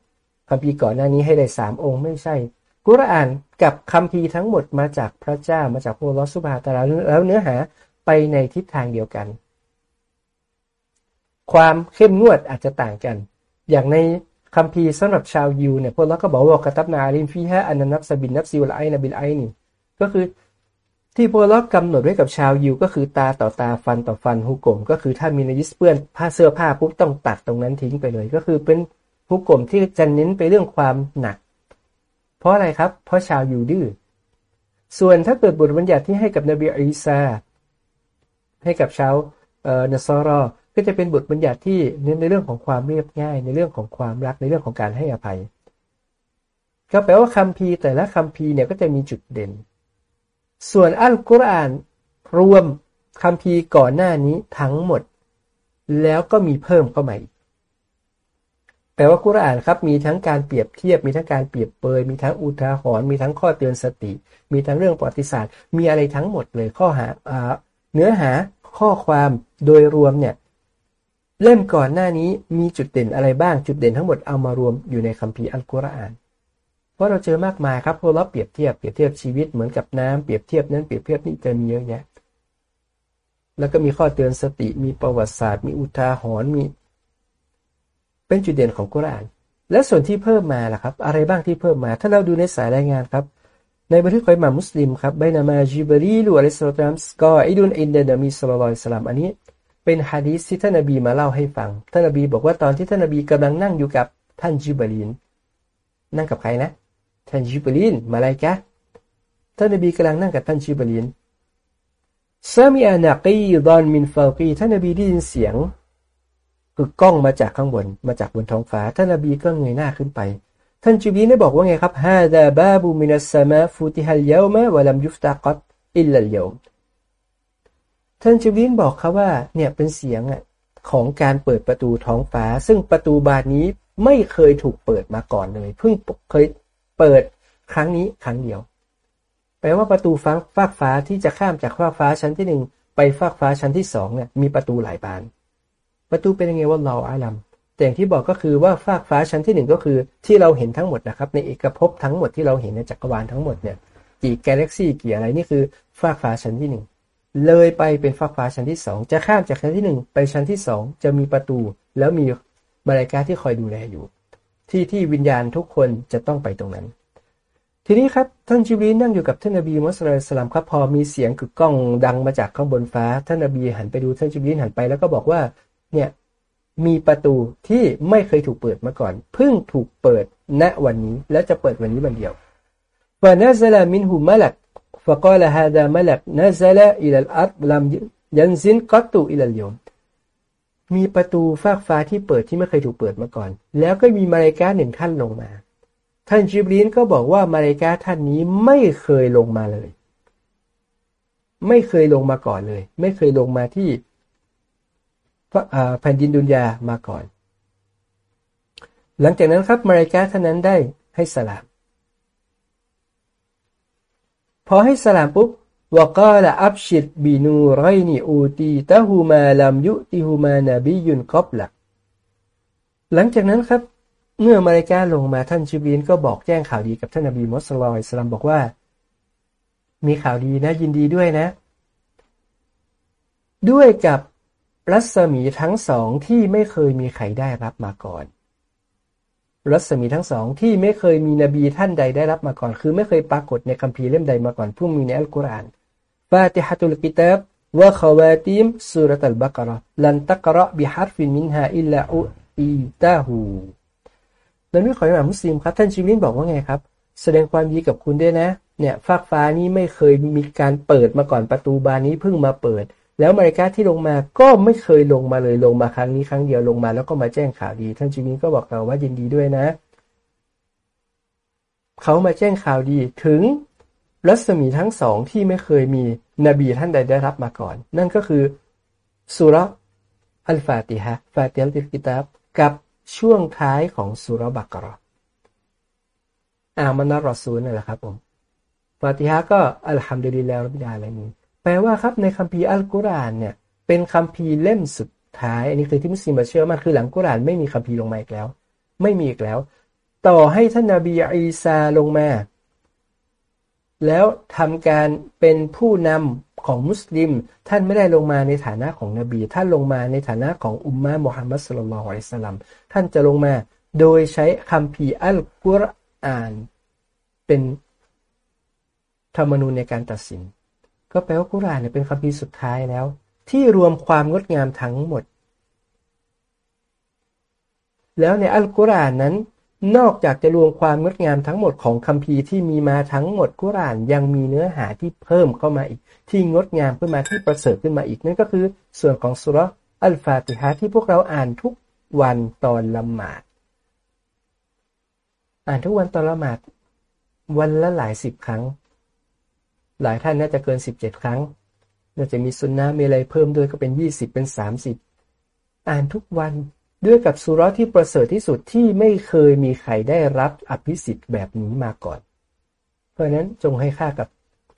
คัมภีร์ก่อนหน้านี้ให้ได้สามองค์ไม่ใช่ กุรานกับคัมภีร์ทั้งหมดมาจากพระเจ้ามาจากพระลอสุบาตาลาแล้วเนื้อหาไปในทิศทางเดียวกัน ความเข้มงวดอาจจะต่างกัน อย่างในคัมภีร์สำหรับชาวยิวเนี่ยพวกเราก็บอกว่ากตับนาลินฟีฮะอันนับสบินนับซิวลไอนบิลไอนี่ก็คือ ที่พวกเรากำหนดไว้กับชาวยิวก็คือตาต่อตาฟันต่อฟันฮุกกลมก็คือถ้ามีนยิสเปื้อนผ้าเสื้อผ้าปุ๊บต้องตัดตรงนั้นทิ้งไปเลย ก็คือเป็นฮุกกลมที่จะเน้นไปเรื่องความหนัก เพราะอะไรครับ เพราะชาวยิวดื้อส่วนถ้าเกิดบทบัญญัติที่ให้กับนบีอีสาให้กับชาวเอ่อนซอรอก็จะเป็นบทบัญญัติที่เน้นในเรื่องของความเรียบง่าย ในเรื่องของความรักในเรื่องของการให้อภัย ก็แปลว่าคัมภีร์แต่ละคัมภีร์เนี่ยก็จะมีจุดเด่น ส่วนอัลกุรอานรวมคัมภีก่อนหน้านี้ทั้งหมด แล้วก็มีเพิ่มเข้ามาอีกแปลว่ากุรอานครับมีทั้งการเปรียบเทียบ มีทั้งการเปรียบเปยมีทั้งอุทาหรณ์มีทั้งข้อเตือนสติ มีทั้งเรื่องประวัติศาสตร์ มีอะไรทั้งหมดเลยข้อหาเนื้อหาข้อความโดยรวมเนี่ยเล่มก่อนหน้านี้มีจุดเด่นอะไรบ้างจุดเด่นทั้งหมดเอามารวมอยู่ในคัมภีร์อัลกุรอาน เพราะเราเจอมากมายครับพวกเราเปรียบเทียบเปรียบเทียบชีวิตเหมือนกับน้ำเปรียบเทียบนั้นเปรียบเทียบนี่จะมีเยอะแยะ แล้วก็มีข้อเตือนสติมีประวัติศาสตร์ มีอุทาหรณ์มี เป็นจุดเด่นของกุราน และส่วนที่เพิ่มมาล่ะครับ อะไรบ้างที่เพิ่มมา ถ้าเราดูในสายรายงานครับ ในบันทึกของมามุสลิมครับใบนามาจิบรีลูอะลัยสลามสกออิดุนอินเดนมีสลลัลสลามอันนี้ เป็นฮะดีษที่ท่านนบีมาเล่าให้ฟังท่านนบีบอกว่าตอนที่ท่านนบีกำลังนั่งอยู่กับท่านจิบลีนนั่งกับใครนะ ท่านจิบลีนมาลายกะท่านนบีกำลังนั่งกับท่านจิบลีนซามีอานากีดอนมินฟากีท่านนบีได้ยินเสียงคือกล้องมาจากข้างบน มาจากบนท้องฟ้า ท่านนบีก็เงยหน้าขึ้นไป ท่านจิบลีนได้บอกว่าไงครับฮาดาบาบูมินัสซามาฟูติฮัลเยามะวะลัมยุฟตากัตอิลลัลยามท่านจิบลินบอกเขาว่า เนี่ยเป็นเสียงของการเปิดประตูท้องฟ้า ซึ่งประตูบานนี้ไม่เคยถูกเปิดมาก่อนเลย เพิ่งเคย เปิดครั้งนี้ครั้งเดียว แปลว่าประตูฟ้าฟากฟ้าที่จะข้ามจากฟากฟ้าชั้นที่หนึ่งไปฟากฟ้าชั้นที่สองเนี่ยมีประตูหลายบาน ประตูเป็นยังไงว่าเราอาลัมแต่อย่างที่บอกก็คือว่าฟากฟ้าชั้นที่หนึ่งก็คือที่เราเห็นทั้งหมดนะครับ ในเอกภพทั้งหมดที่เราเห็นในจักรวาลทั้งหมดเนี่ยกี่กาแล็กซี่กี่อะไรนี่คือฟากฟ้าชั้นที่หนึ่งเลยไปเป็นฟากฟ้าชั้นที่สองจะข้ามจากชั้นที่หนึ่งไปชั้นที่สองจะมีประตูแล้วมีมาลายกาที่คอยดูแลอยู่ ที่ที่วิญญาณทุกคนจะต้องไปตรงนั้น ทีนี้ครับท่านจิบรีนั่งอยู่กับท่านนบีมุสลิมสลามครับพอมีเสียงกึกก้องดังมาจากข้างบนฟ้า ท่านนบีหันไปดูท่านจิบรีหันไปแล้วก็บอกว่าเนี่ยมีประตูที่ไม่เคยถูกเปิดมาก่อน เพิ่งถูกเปิดณวันนี้ และจะเปิดวันนี้วันเดียวฟานาซาลามินหูมะลักฟะกอลฮาดามะลักนาซาลาอิลัลอัตลัมยันซินกัตตูอิลัลยม มีประตูฟากฟ้าที่เปิดที่ไม่เคยถูกเปิดมาก่อน แล้วก็มีมาเลกาหนึ่งท่านลงมา ท่านจิบลีนก็บอกว่ามาเลกาท่านนี้ไม่เคยลงมาเลย ไม่เคยลงมาก่อนเลย ไม่เคยลงมาที่แผ่นดินดุนยามาก่อน หลังจากนั้นครับมาเลกาท่านนั้นได้ให้สลาม พอให้สลามปุ๊บ วกาละอับชิดบีนูไรนีอูตีตะฮูมาลัมยุติฮูมานบียุนกอบละหลังจากนั้นครับ เมื่อมาริกาลงมาท่านชิบีนก็บอกแจ้งข่าวดีกับท่านนบีมุสลิมสลามบอกว่า มีข่าวดีนะยินดีด้วยนะ ด้วยกับรัศมีทั้งสองที่ไม่เคยมีใครได้รับมาก่อน รัศมีทั้งสองที่ไม่เคยมีนบีท่านใดได้รับมาก่อน คือไม่เคยปรากฏในคัมภีร์เล่มใดมาก่อนผู้มีในอัลกุรอานฟาติฮะตุลกิตาบวะขวาติมสุรตัลบักระลันตักระบิฮาร์ฟินมินฮาอิลลาอุอีตาหูนบีขออิหม่ามมุสลิมครับ ท่านชิวินบอกว่าไงครับ แสดงความดีกับคุณด้วยนะ เนี่ยฟากฟ้านี้ไม่เคยมีการเปิดมาก่อนประตูบานนี้เพิ่งมาเปิด แล้วมาริกาที่ลงมาก็ไม่เคยลงมาเลยลงมาครั้งนี้ครั้งเดียวลงมาแล้วก็มาแจ้งข่าวดี ท่านจิมินก็บอกเราว่ายินดีด้วยนะ เขามาแจ้งข่าวดีถึงรัศมีทั้งสองที่ไม่เคยมีนบีท่านใดได้รับมาก่อน นั่นก็คือสุรอัลฟาติฮะฟาติลติกิตาบกับช่วงท้ายของสุรบักรออามันารอซูลนั่นแหละครับผมฟาติฮะก็อัลฮัมดุลิลลาห์รับบิดาอะไรนี้ แปลว่าครับในคัมภีร์อัลกุรอานเนี่ยเป็นคัมภีร์เล่มสุดท้าย อันนี้คือที่มุสลิมเชื่อมากคือหลังกุรอานไม่มีคัมภีร์ลงมาอีกแล้ว ไม่มีอีกแล้ว ต่อให้ท่านนาบีอีซาลงมา แล้วทำการเป็นผู้นำของมุสลิม ท่านไม่ได้ลงมาในฐานะของนบี ท่านลงมาในฐานะของอุมมะมุฮัมมัดสุลลัลอะลัยสลัมท่านจะลงมาโดยใช้คัมภีร์อัลกุรอาน เป็นธรรมนูญในการตัดสิน ก็แปลว่ากุรานเนี่ยเป็นคัมภีร์สุดท้ายแล้ว ที่รวมความงดงามทั้งหมด แล้วในอัลกุรอานนั้น นอกจากจะรวมความงดงามทั้งหมดของคัมภีร์ที่มีมาทั้งหมดกุรานยังมีเนื้อหาที่เพิ่มเข้ามาอีก ที่งดงามขึ้นมาที่ประเสริฐขึ้นมาอีกนั่นก็คือ ส่วนของสุรอัลฟาติฮะที่พวกเราอ่านทุกวันตอนละหมาด อ่านทุกวันตอนละหมาดวันละหลายสิบครั้ง หลายท่านน่าจะเกินสิบเจ็ดครั้ง น่าจะมีสุนนะมีอะไรเพิ่มด้วยก็เป็นยี่สิบเป็นสามสิบอ่านทุกวันด้วยกับสุรที่ประเสริฐที่สุดที่ไม่เคยมีใครได้รับอภิสิทธิ์แบบนี้มาก่อน เพราะนั้นจงให้ค่ากับ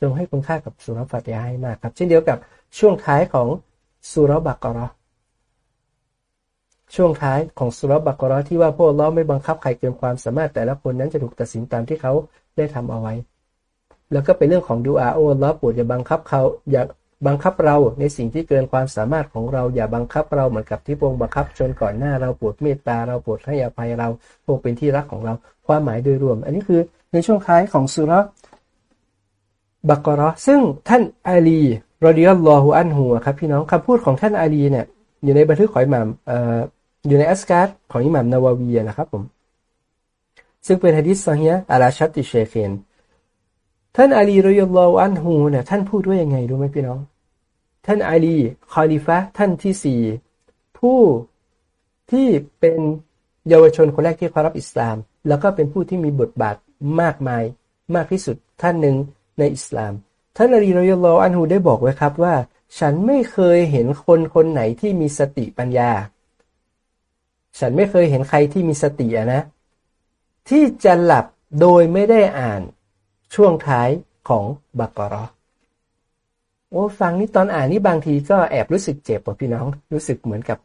จงให้คุณค่ากับสุรฟาติฮะให้มากครับ เช่นเดียวกับช่วงท้ายของสุรบักรอช่วงท้ายของสุรบักรอที่ว่าพวกเราไม่บังคับใครเกินความสามารถแต่ละคนนั้นจะถูกตัดสินตามที่เขาได้ทำเอาไว้ แล้วก็เป็นเรื่องของดูอาโอ้ล้อปวดอย่าบังคับเขาอย่าบังคับเราในสิ่งที่เกินความสามารถของเราอย่าบังคับเราเหมือนกับที่พระองค์บังคับจนก่อนหน้าเราปวดเมตตาเราปวดให้อภัยเราพระองค์เป็นที่รักของเรา ความหมายโดยรวม อันนี้คือในช่วงท้ายของซูเราะฮ์บะกอเราะฮ์ซึ่งท่านอาลี رضي الله عنه ครับพี่น้องคำพูดของท่านอาลีเนี่ยอยู่ในบันทึกของอิหม่ามอยู่ในอัสการ์ของอิหม่ามนะวะวีย์นะครับผมซึ่งเป็นฮะดิษ صحيح على شرط الشيخين ท่านอาลี رضي الله عنه เนี่ยท่านพูดว่ายังไงรู้ไหมพี่น้อง ท่านอาลีคอลิฟะท่านที่สี่ผู้ที่เป็นเยาวชนคนแรกที่เข้ารับอิสลาม แล้วก็เป็นผู้ที่มีบทบาทมากมายมากที่สุดท่านหนึ่งในอิสลาม ท่านอาลีรอยลลออันฮูได้บอกไว้ครับว่า ฉันไม่เคยเห็นคนคนไหนที่มีสติปัญญา ฉันไม่เคยเห็นใครที่มีสตินะที่จะหลับโดยไม่ได้อ่าน ช่วงท้ายของบักรอโอ้ฟังนี่ตอนอ่านนี่บางทีก็แอบรู้สึกเจ็บป่ะพี่น้อง รู้สึกเหมือนกับ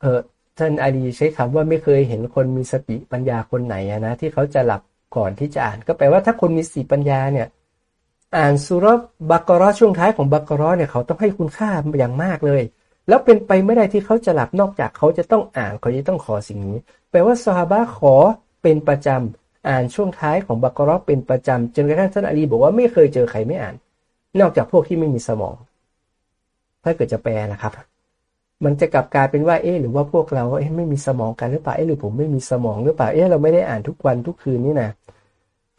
เออท่านอาลีใช้คำว่าไม่เคยเห็นคนมีสติปัญญาคนไหนนะที่เขาจะหลับก่อนที่จะอ่าน ก็แปลว่าถ้าคนมีสติปัญญาเนี่ย อ่านสุรบักรอช่วงท้ายของบักรอเนี่ยเขาต้องให้คุณค่าอย่างมากเลย แล้วเป็นไปไม่ได้ที่เขาจะหลับนอกจากเขาจะต้องอ่านเขาจะต้องขอสิ่งนี้ แปลว่าซอฮาบะขอเป็นประจำ อ่านช่วงท้ายของบักรอเป็นประจำจนกระทั่งท่านอาลีบอกว่าไม่เคยเจอใครไม่อ่าน นอกจากพวกที่ไม่มีสมอง ถ้าเกิดจะแปลนะครับ มันจะกลับกลายเป็นว่าเอ๊หรือว่าพวกเราเอ๊ไม่มีสมองกันหรือเปล่าเอ๊หรือผมไม่มีสมองหรือเปล่าเอ๊เราไม่ได้อ่านทุกวันทุกคืนนี่นะ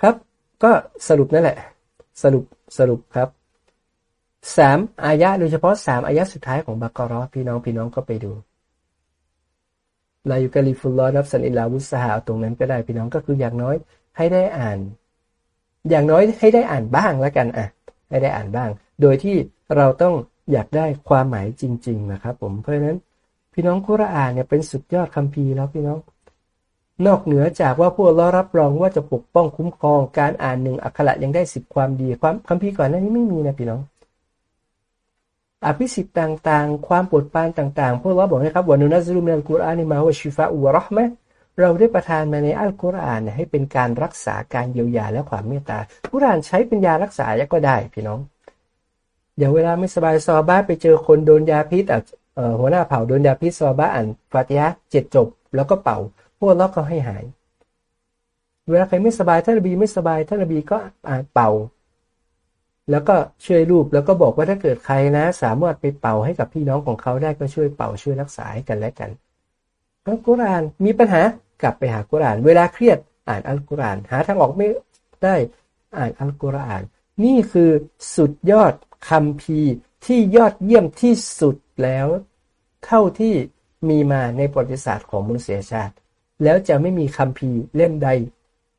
ครับ ก็สรุปนั่นแหละ สรุปสรุปครับสามอายะโดยเฉพาะสามอายะสุดท้ายของบักรอพี่น้องพี่น้องก็ไปดู ลายุกลิฟุลลอนับสันอิลาวุสหาตรงนั้นก็ได้พี่น้องก็คืออย่างน้อยให้ได้อ่าน อย่างน้อยให้ได้อ่านบ้างแล้วกันอะ ให้ได้อ่านบ้าง โดยที่เราต้องอยากได้ความหมายจริง ๆ นะครับผมเพราะฉะนั้น พี่น้องคุรานเนี่ยเป็นสุดยอดคัมภีร์แล้วพี่น้อง นอกเหนือจากว่าพวกเรารับรองว่าจะปกป้องคุ้มครองการอ่านหนึ่งอักขระยังได้สิบความดีความคัมภีร์ก่อนหน้านี้ไม่มีนะพี่น้อง อภิสิทธิ์ต่างๆ ความปวดปานต่างๆพวกเราบอกนะครับว่านุนัซลุมินัลกุรอานมาว่าชิฟะอุวรหมะเราได้ประทานมาในอัลกุรอานให้เป็นการรักษาการเยียวยาและความเมตตากุรอานใช้เป็นยารักษาก็ได้พี่น้องอย่างเวลาไม่สบายซอบ้าไปเจอคนโดนยาพิษหัวหน้าเผ่าโดนยาพิษซอบ้าอ่านฟาติฮะเจ็ดจบ แล้วก็เป่า พวกเราก็ให้หาย เวลาใครไม่สบายท่านนบีไม่สบายท่านนบีก็อ่านเป่า แล้วก็ช่วยรูปแล้วก็บอกว่าถ้าเกิดใครนะ สามารถไปเป่าให้กับพี่น้องของเขาได้ก็ช่วยเป่าช่วยรักษาให้กันและกันอัลกุรอานมีปัญหากลับไปหากุรอาน เวลาเครียดอ่านอัลกุรอาน หาทางออกไม่ได้อ่านอัลกุรอาน นี่คือสุดยอดคำพีที่ยอดเยี่ยมที่สุดแล้ว เท่าที่มีมาในประวัติศาสตร์ของมนุษยชาติ แล้วจะไม่มีคำพีเล่มใด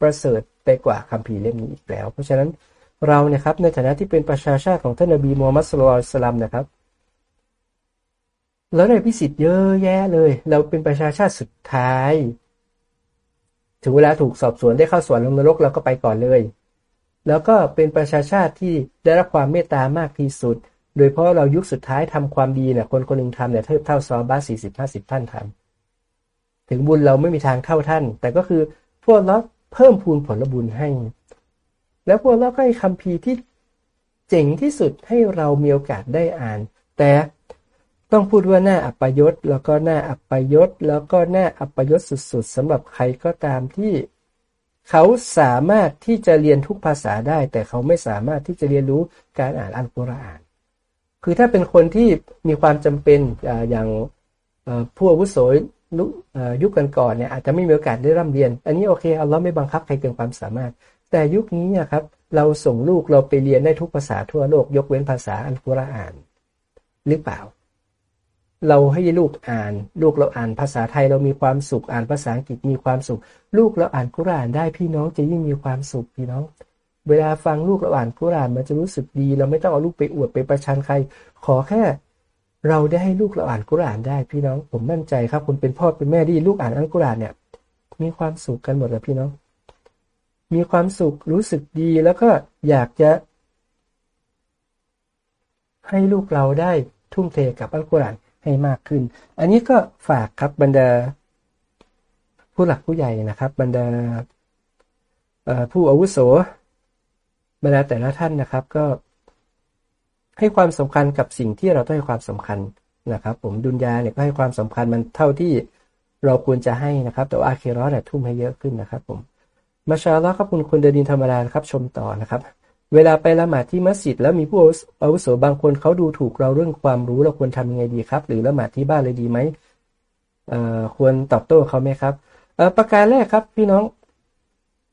ประเสริฐไปกว่าคำพีเล่มนี้อีกแล้ว เพราะฉะนั้น เราเนี่ยครับในฐานะที่เป็นประชาชาติของท่านนบีมูฮัมมัดสุลตัลลัมนะครับ แล้วได้พิสิทธิ์เยอะแยะเลย เราเป็นประชาชาติสุดท้าย ถึงเวลาถูกสอบสวนได้เข้าสวนลงนรกเราก็ไปก่อนเลย แล้วก็เป็นประชาชาติที่ได้รับความเมตตามากที่สุด โดยเพราะเรายุคสุดท้ายทำความดีเนี่ยคนคนหนึ่งทำเนี่ยเทียบเท่าซอบ้าสี่สิบห้าสิบท่านทำถึงบุญเราไม่มีทางเท่าท่าน แต่ก็คือพวกเราเพิ่มพูนผลบุญให้ แล้วพวกเราก็ให้คำพีที่เจ๋งที่สุดให้เรามีโอกาสได้อ่าน แต่ต้องพูดว่าหน้าอัปยศแล้วก็หน้าอัปยศแล้วก็หน้าอัปยศสุดๆสำหรับใครก็ตามที่ เขาสามารถที่จะเรียนทุกภาษาได้ แต่เขาไม่สามารถที่จะเรียนรู้การอ่านอัลกุรอาน คือถ้าเป็นคนที่มีความจำเป็นอย่างผู้อาวุโสยุคก่อนๆเนี่ยอาจจะไม่มีโอกาสได้ร่ำเรียน อันนี้โอเคอัลลอฮ์ไม่บังคับใครเกินความสามารถ แต่ยุคนี้ครับ เราส่งลูกเราไปเรียนได้ทุกภาษาทั่วโลก ยกเว้นภาษาอัลกุรอาน หรือเปล่า เราให้ลูกอ่าน ลูกเราอ่านภาษาไทยเรามีความสุขอ่านภาษาอังกฤษมีความสุข ลูกเราอ่านกุรอานได้พี่น้องจะยิ่งมีความสุขพี่น้อง เวลาฟังลูกเราอ่านกุรอานมันจะรู้สึกดี เราไม่ต้องเอาลูกไปอวดไปประชันใคร ขอแค่เราได้ให้ลูกเราอ่านกุรอานได้พี่น้อง ผมมั่นใจครับคุณเป็นพ่อเป็นแม่ที่ลูกอ่านอัลกุรอานเนี่ย มีความสุขกันหมดเลยพี่น้อง มีความสุข รู้สึกดี แล้วก็อยากจะ ให้ลูกเราได้ทุ่มเทกับอัลกุรอานให้มากขึ้น อันนี้ก็ฝากครับบรรดา ผู้หลักผู้ใหญ่นะครับ บรรดาผู้อาวุโสบรรดาแต่ละท่านนะครับ ก็ ให้ความสำคัญกับสิ่งที่เราต้องให้ความสำคัญนะครับ ผมดุนยาเนี่ยก็ให้ความสำคัญมันเท่าที่เราควรจะให้นะครับ แต่อาเครอสเนี่ยทุ่มให้เยอะขึ้นนะครับ ผม มาชาลอครับคุณคนเดินธรรมดาครับชมต่อนะครับ เวลาไปละหมาดที่มัสยิดแล้วมีผู้อาวุโสบางคนเขาดูถูกเราเรื่องความรู้เราควรทำยังไงดีครับ หรือละหมาดที่บ้านเลยดีไหมควรตอบโต้เขาไหมครับประการแรกครับพี่น้อง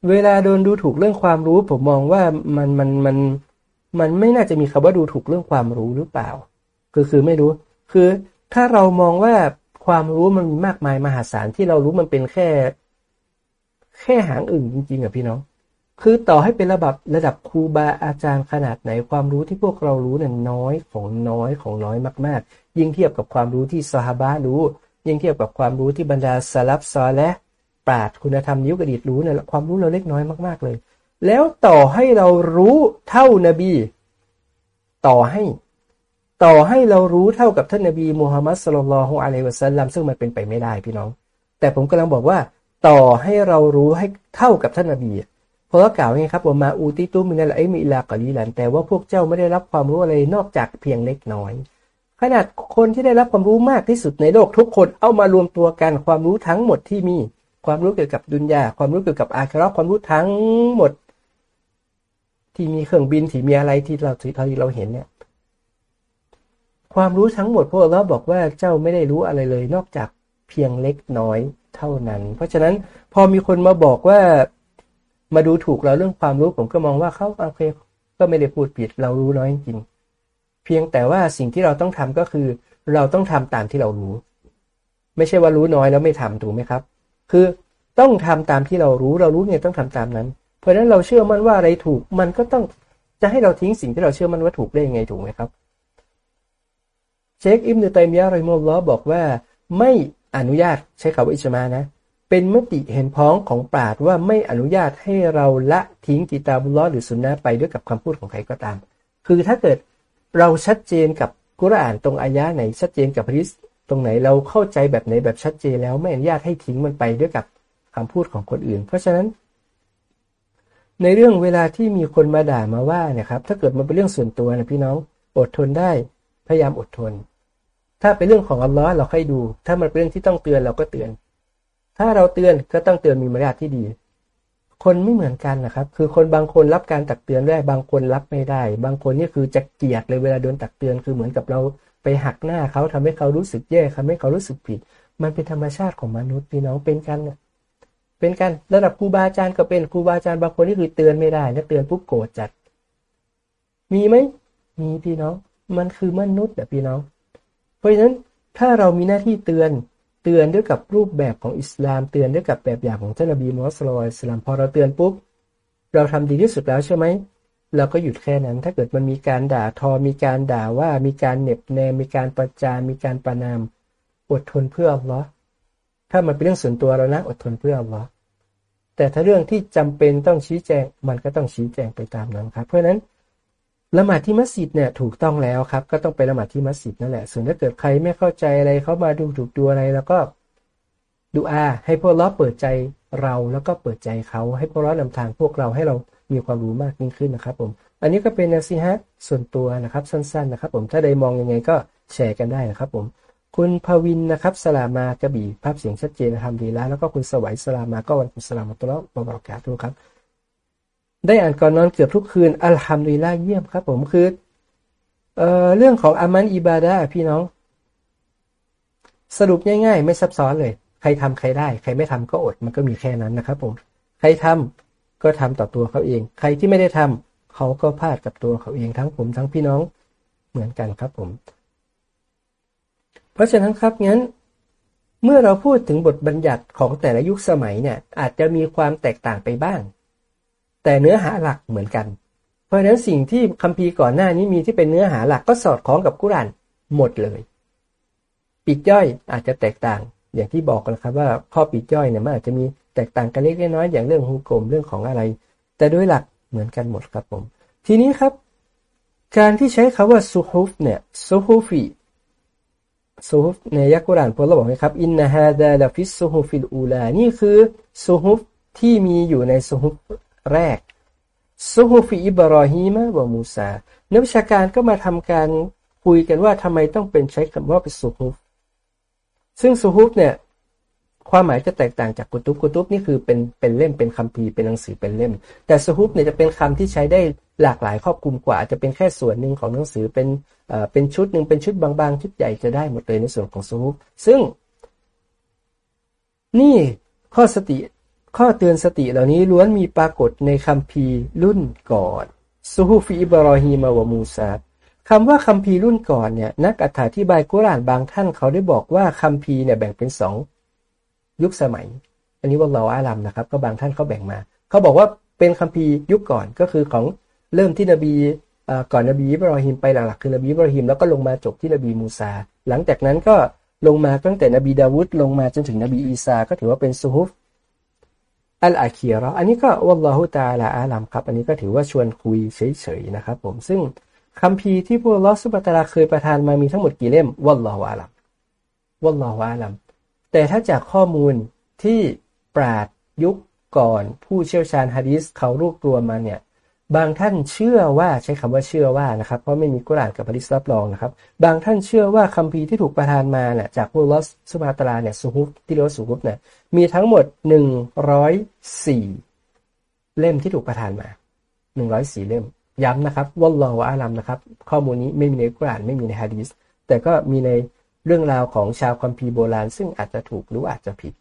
เวลาโดนดูถูกเรื่องความรู้ ผมมองว่ามันมันมันมันไม่น่าจะมีคำว่าดูถูกเรื่องความรู้หรือเปล่า คือคือไม่รู้ คือถ้าเรามองว่าความรู้มันมีมากมายมหาศาลที่เรารู้มันเป็นแค่ แค่หางอึ่งจริงๆอะพี่น้อง คือต่อให้เป็นระดับระดับครูบาอาจารย์ขนาดไหนความรู้ที่พวกเรารู้เนี่ยน้อยของน้อยของน้อยมากๆ ยิ่งเทียบกับความรู้ที่ซาฮาบะรู้ ยิ่งเทียบกับความรู้ที่บรรดาสลับซอและปราดคุณธรรมนิยุคอดีตรู้เนี่ยความรู้เราเล็กน้อยมากๆเลย แล้วต่อให้เรารู้เท่านบี ต่อให้ ต่อให้เรารู้เท่ากับท่านนบีมูฮัมมัดสุลลัลฮุอะลัยวะสัลลัมซึ่งมันเป็นไปไม่ได้พี่น้อง แต่ผมกำลังบอกว่า ต่อให้เรารู้ให้เท่ากับท่านนบีพราะกล่าวไงครับว่ามาอูติตุมินัลไอมิลากอลีลันแต่ว่าพวกเจ้าไม่ได้รับความรู้อะไรนอกจากเพียงเล็กน้อย ขนาดคนที่ได้รับความรู้มากที่สุดในโลกทุกคนเอามารวมตัวกันความรู้ทั้งหมดที่มี ความรู้เกี่ยวกับดุนยาความรู้เกี่ยวกับอาคราความรู้ทั้งหมด ที่มีเครื่องบินที่มีอะไรที่เราที่เราเห็นเนี่ยความรู้ทั้งหมดพวกเราบอกว่าเจ้าไม่ได้รู้อะไรเลย นอกจากเพียงเล็กน้อย เท่านั้น เพราะฉะนั้นพอมีคนมาบอกว่ามาดูถูกเราเรื่องความรู้ผมก็มองว่าเขาโอเคก็ไม่ได้พูดผิดเรารู้น้อยจริง เพียงแต่ว่าสิ่งที่เราต้องทำก็คือ เราต้องทำตามที่เรารู้ ไม่ใช่ว่ารู้น้อยแล้วไม่ทำถูกไหมครับ คือต้องทำตามที่เรารู้เรารู้เนี่ยต้องทำตามนั้น เพราะฉะนั้นเราเชื่อมั่นว่าอะไรถูกมันก็ต้องจะให้เราทิ้งสิ่งที่เราเชื่อมั่นว่าถูกได้ยังไงถูกไหมครับ เชคอิมเนตัยมียะไรมุลลอบอกว่าไม่ อนุญาตใช้คำว่าอิจมานะ เป็นมติเห็นพ้องของปราดว่าไม่อนุญาตให้เราละทิ้งกิตาบุลลอหรือสุนนะไปด้วยกับคำพูดของใครก็ตาม คือถ้าเกิดเราชัดเจนกับกุรอานตรงอายะไหน ชัดเจนกับพริสตรงไหนเราเข้าใจแบบไหนแบบชัดเจนแล้วไม่อนุญาตให้ทิ้งมันไปด้วยกับคำพูดของคนอื่น เพราะฉะนั้น ในเรื่องเวลาที่มีคนมาด่ามาว่าเนี่ยครับ ถ้าเกิดมันเป็นเรื่องส่วนตัวนะพี่น้องอดทนได้พยายามอดทน ถ้าเป็นเรื่องของอัลลอฮ์เราค่อยดู ถ้ามันเป็นเรื่องที่ต้องเตือนเราก็เตือน ถ้าเราเตือนก็ต้องเตือนมีมารยาทที่ดี คนไม่เหมือนกันนะครับ คือคนบางคนรับการตักเตือนได้ บางคนรับไม่ได้ บางคนนี่คือจะเกลียดเลยเวลาโดนตักเตือนคือเหมือนกับเราไปหักหน้าเขาทำให้เขารู้สึกแย่ทำให้เขารู้สึกผิด มันเป็นธรรมชาติของมนุษย์พี่น้องเป็นกันเป็นกันระดับครูบาอาจารย์ก็เป็นครูบาอาจารย์บางคนนี่คือเตือนไม่ได้นะเตือนปุ๊บโกรธจัด มีไหมมีพี่น้อง มันคือมนุษย์แต่พี่น้อง เพราะฉะนั้นถ้าเรามีหน้าที่เตือนเตือนด้วยกับรูปแบบของอิสลาม เตือนด้วยกับแบบอย่างของท่านนบีมูฮัมมัดสุลตัลามพอเราเตือนปุ๊บเราทำดีที่สุดแล้วใช่ไหมเราก็หยุดแค่นั้น ถ้าเกิดมันมีการด่าทอ มีการด่าว่า มีการเน็บแนม มีการประจาน มีการประนาม อดทนเพื่ออัลลอฮ์ถ้ามันเป็นเรื่องส่วนตัวเรานะ อดทนเพื่ออัลลอฮ์แต่ถ้าเรื่องที่จำเป็นต้องชี้แจง มันก็ต้องชี้แจงไปตามนั้นครับ เพราะฉะนั้น ละหมาดที่มัสยิดเนี่ยถูกต้องแล้วครับ ก็ต้องไปละหมาดที่มัสยิดนั่นแหละ ส่วนถ้าเกิดใครไม่เข้าใจอะไรเขามาดูถูกดูอะไรแล้วก็ดูอาให้พวกเราเปิดใจเราแล้วก็เปิดใจเขาให้พวกเรานำทางพวกเราให้เรามีความรู้มากยิ่งขึ้นนะครับ ผม อันนี้ก็เป็นนะสิฮะส่วนตัวนะครับสั้นๆนะครับ ผมถ้าใดมองยังไงก็แชร์กันได้นะครับ ผม คุณภวินนะครับสลามากระบี่ภาพเสียงชัดเจนทำดีแล้วแล้วก็คุณสวัยสลามาก็วันคุณสลามาตัวแล้วบารอกาตุกครับ ได้อ่านก่อนนอนเกือบทุกคืน อัลฮัมดุลิลละเยี่ยมครับผมคือเอ่อเรื่องของอามันอิบาดาพี่น้อง สรุปง่ายๆ ไม่ซับซ้อนเลย ใครทำใครได้ ใครไม่ทำก็อด มันก็มีแค่นั้นนะครับผม ใครทำก็ทำต่อตัวเขาเอง ใครที่ไม่ได้ทำเขาก็พลาดกับตัวเขาเองทั้งผมทั้งพี่น้องเหมือนกันครับผม เพราะฉะนั้นครับงั้น เมื่อเราพูดถึงบทบัญญัติของแต่ละยุคสมัยเนี่ย อาจจะมีความแตกต่างไปบ้าง แต่เนื้อหาหลักเหมือนกัน เพราะฉะนั้นสิ่งที่คัมภีร์ก่อนหน้านี้มีที่เป็นเนื้อหาหลักก็สอดคล้องกับกุรานหมดเลย ปลีกย่อยอาจจะแตกต่าง อย่างที่บอกกันครับว่าข้อปลีกย่อยเนี่ยมันอาจจะมีแตกต่างกันเล็กน้อยอย่างเรื่องฮุก่มเรื่องของอะไร แต่ด้วยหลักเหมือนกันหมดครับผม ทีนี้ครับ การที่ใช้คำว่าซูฮุฟเนี่ยซูฮุฟีซูฮุฟในยักกุรานพวกเราบอกนะครับอินนาฮาดาลฟิสซูฮุฟิลอูลานี่คือซูฮุฟที่มีอยู่ในซูฮุฟ แรก صحف إبراهيم وموسىนักวิชาการก็มาทำการคุยกันว่าทำไมต้องเป็นใช้คำว่าเป็นซูฮุฟซึ่งซูฮุฟเนี่ยความหมายจะแตกต่างจากกุตุบกุตุบนี่คือเป็นเป็นเล่มเป็นคัมภีร์เป็นหนังสือเป็นเล่ม แต่ซูฮุฟเนี่ยจะเป็นคำที่ใช้ได้หลากหลายครอบคลุมกว่าจะเป็นแค่ส่วนหนึ่งของหนังสือเป็นเอ่อเป็นชุดหนึ่งเป็นชุดบางๆ ชุดใหญ่จะได้หมดเลยในส่วนของซูฮุฟซึ่ง นี่ข้อสติ ข้อเตือนสติเหล่านี้ล้วนมีปรากฏในคัมภีร์รุ่นก่อนซูฮุฟีอิบรอฮีมาวมูซาคำว่าคัมภีร์รุ่นก่อนเนี่ยนักอธิบายกุรานบางท่านเขาได้บอกว่าคัมภีร์เนี่ยแบ่งเป็นสองยุคสมัย อันนี้ว่าเราอาลัมนะครับ ก็บางท่านเขาแบ่งมา เขาบอกว่าเป็นคัมภีร์ยุคก่อนก็คือของเริ่มที่นบีก่อนนบีอิบรอฮิมไปหลักๆคือนบีอิบรอฮิมแล้วก็ลงมาจบที่นบีมูซา หลังจากนั้นก็ลงมาตั้งแต่นบีดาวุฒลงมาจนถึงนบีอีสาก็ถือว่าเป็นซูฮุฟ อัลอาคีรออันนี้ก็วัลลอฮุตาลาอาลัมครับ อันนี้ก็ถือว่าชวนคุยเฉยๆนะครับ ผมซึ่งคัมภีร์ที่พวกลอสุบตาราเคยประทานมามีทั้งหมดกี่เล่มวัลลอฮุอาลัมวัลลอฮุอาลัมแต่ถ้าจากข้อมูลที่ปราดยุคก่อนผู้เชี่ยวชาญฮะดีสเขารวบรวมมาเนี่ย บางท่านเชื่อว่าใช้คำว่าเชื่อว่านะครับ เพราะไม่มีกุรานกับฮะดิษรับรองนะครับ บางท่านเชื่อว่าคัมภีร์ที่ถูกประทานมาเนี่ยจากพวกลอสสุมาตราเนี่ยสุฮุบที่เรียกว่าสุฮุบเนี่ยมีทั้งหมด 104 เล่มที่ถูกประทานมา 104 เล่ม ย้ำนะครับวัลลอฮฺอาลัมนะครับ ข้อมูลนี้ไม่มีในกุรานไม่มีในฮะดีสแต่ก็มีในเรื่องราวของชาวคัมภีร์โบราณ ซึ่งอาจจะถูกหรืออาจจะผิด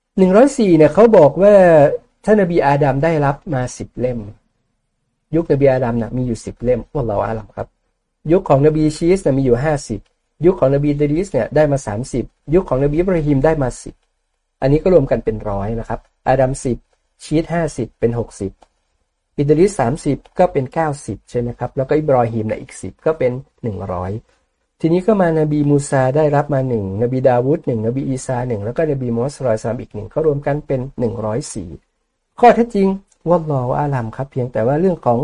104เนี่ยเขาบอกว่า ท่านนบีอาดัมได้รับมาสิบเล่ม ยุคนบีอาดัมนะมีอยู่สิบเล่มพวกเราอาลัมครับ ยุคของนบีชีสนะมีอยู่ห้าสิบยุคของนบีอิดริสเนี่ยได้มาสามสิบยุคของนบีอิบราฮิมได้มาสิบอันนี้ก็รวมกันเป็นร้อยนะครับ อาดัมสิบชีษห้าสิบเป็นหกสิบอิดริสสามสิบก็เป็นเก้าสิบใช่ไหมครับ แล้วก็อิบราฮิมนะอีกสิบก็เป็นหนึ่งร้อยทีนี้ก็มานบีมูซาได้รับมาหนึ่งนบีดาวูดหนึ่งนบีอีซาหนึ่งแล้วก็นบีมูฮัมมัด صلى الله عليه وسلمอีกหนึ่งก็รวมกันเป็นหนึ่งร้อยสี่ ข้อเท็จจริง والله أعلم ครับ เพียงแต่ว่าเรื่องของ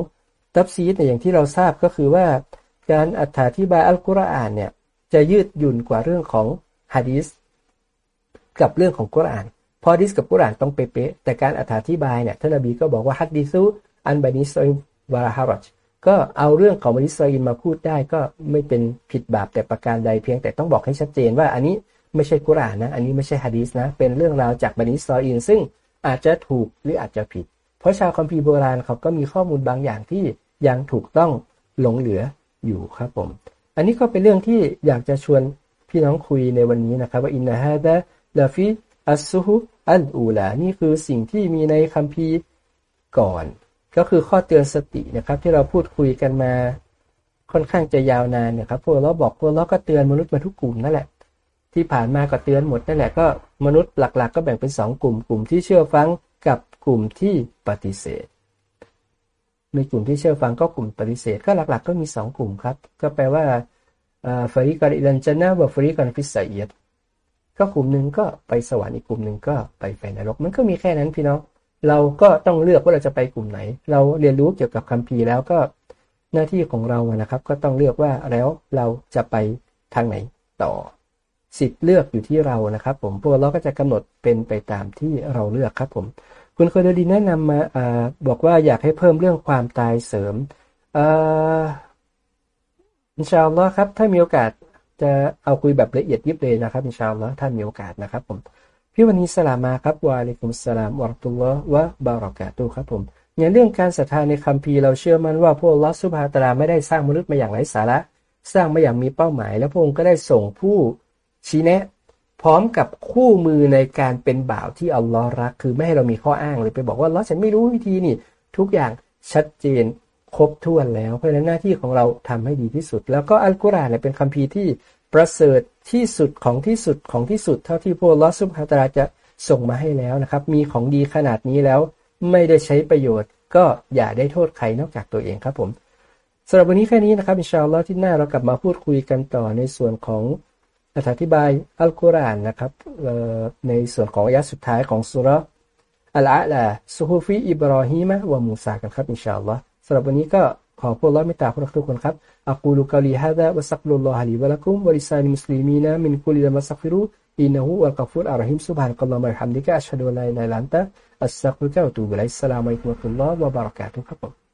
ตัฟซีรเนี่ยอย่างที่เราทราบก็คือว่า การอธิบายอัลกุรอานเนี่ยจะยืดหยุ่นกว่าเรื่องของฮะดีสกับเรื่องของกุรอาน พอฮะดีสกับกุรอานต้องเป๊ะแต่การอธิบายเนี่ยท่านอบีก็บอกว่าฮัดดิซุอันบานิสอิวาราฮารอจก็เอาเรื่องของบนีอิสรออีลมาพูดได้ก็ไม่เป็นผิดบาปแต่ประการใดเพียงแต่ต้องบอกให้ชัดเจนว่าอันนี้ไม่ใช่กุรอานนะ อันนี้ไม่ใช่ฮะดีสนะ เป็นเรื่องราวจากบนีอิสรออีลซึ่ง อาจจะถูกหรืออาจจะผิด เพราะชาวคัมภีร์โบราณเขาก็มีข้อมูลบางอย่างที่ยังถูกต้องหลงเหลืออยู่ครับผม อันนี้ก็เป็นเรื่องที่อยากจะชวนพี่น้องคุยในวันนี้นะครับ ว่าอินนาฮะดะลาฟิอัสซุฮุอัลอูลานี่คือสิ่งที่มีในคัมภีร์ก่อน ก็คือข้อเตือนสตินะครับ ที่เราพูดคุยกันมาค่อนข้างจะยาวนานเนี่ยครับพวกเราบอกพวกเราก็เตือนมนุษย์มาทุกกลุ่มนั่นแหละ ที่ผ่านมาก็เตือนหมดนั่นแหละก็มนุษย์หลักๆ ก็แบ่งเป็นสองกลุ่ม กลุ่มที่เชื่อฟังกับกลุ่มที่ปฏิเสธในกลุ่มที่เชื่อฟังก็กลุ่มปฏิเสธก็หลัก ๆ ก็มีสองกลุ่มครับ ก็แปลว่าفريق في الجنة وفريق في السعير ก็กลุ่มหนึ่งก็ไปสวรรค์อีกกลุ่มหนึ่งก็ไปไฟนรก มันก็มีแค่นั้นพี่น้องเราก็ต้องเลือกว่าเราจะไปกลุ่มไหน เราเรียนรู้เกี่ยวกับคัมภีร์แล้วก็หน้าที่ของเรานะครับ ก็ต้องเลือกว่าแล้วเราจะไปทางไหนต่อ สิทธิ์เลือกอยู่ที่เรานะครับ ผมพวกเราก็จะกำหนดเป็นไปตามที่เราเลือกครับผม คุณเคยดีแนะนำมาอบอกว่าอยากให้เพิ่มเรื่องความตายเสริมอินชาอัลลอฮ์ครับถ้ามีโอกาสจะเอาคุยแบบละเอียดยิบเลยนะครับอินชาอัลลอฮ์ถ้ามีโอกาสนะครับผมพี่วันนี้สลามาครับวะอะลัยกุมสลามวะเราะตุลลอฮ์วะบารอกาตุครับผมอย่างเรื่องการศรัทธาในคัมภีร์เราเชื่อมั่นว่าพวกลอสุภาตราไม่ได้สร้างมนุษย์มาอย่างไร้สาระ สร้างมาอย่างมีเป้าหมาย และพระองค์ก็ได้ส่งผู้ ชี้แนะ พร้อมกับคู่มือในการเป็นบ่าวที่อัลลอฮ์รัก คือไม่ให้เรามีข้ออ้างเลยไปบอกว่าลอฉันไม่รู้วิธีนี่ ทุกอย่างชัดเจนครบถ้วนแล้ว เพราะฉะนั้นหน้าที่ของเราทำให้ดีที่สุด แล้วก็อัลกุรอานเป็นคัมภีร์ที่ประเสริฐที่สุดของที่สุดของที่สุด เท่าที่พวกลอสุภาตราจะส่งมาให้แล้วนะครับ มีของดีขนาดนี้แล้ว ไม่ได้ใช้ประโยชน์ ก็อย่าได้โทษใครนอกจากตัวเองครับผมสำหรับวันนี้แค่นี้นะครับอินชาอัลลอฮ์ที่หน้าเรากลับมาพูดคุยกันต่อในส่วนของ อธิบายอัลกุรอานนะครับในส่วนของอายะสุดท้ายของซูเราะฮ์อัลอะอ์ลา صحف إبراهيم وموسى กันครับอินชาอัลลอฮ์สำหรับวันนี้ก็ขอพวกเราไม่ตาพวกทุกคนครับأقول قولي هذا وأستغفر الله لي ولكم ولسائر المسلمين من كل ذنب فاستغفروه إنه هو الغفور الرحيم سبحانك اللهم وبحمدك أشهد أن لا إله إلا أنتอัสตัฆฟิรุกะวะตูบุอิลัยสลามัยกุมะตุลลอฮ์วะบะเราะกาตุครับผม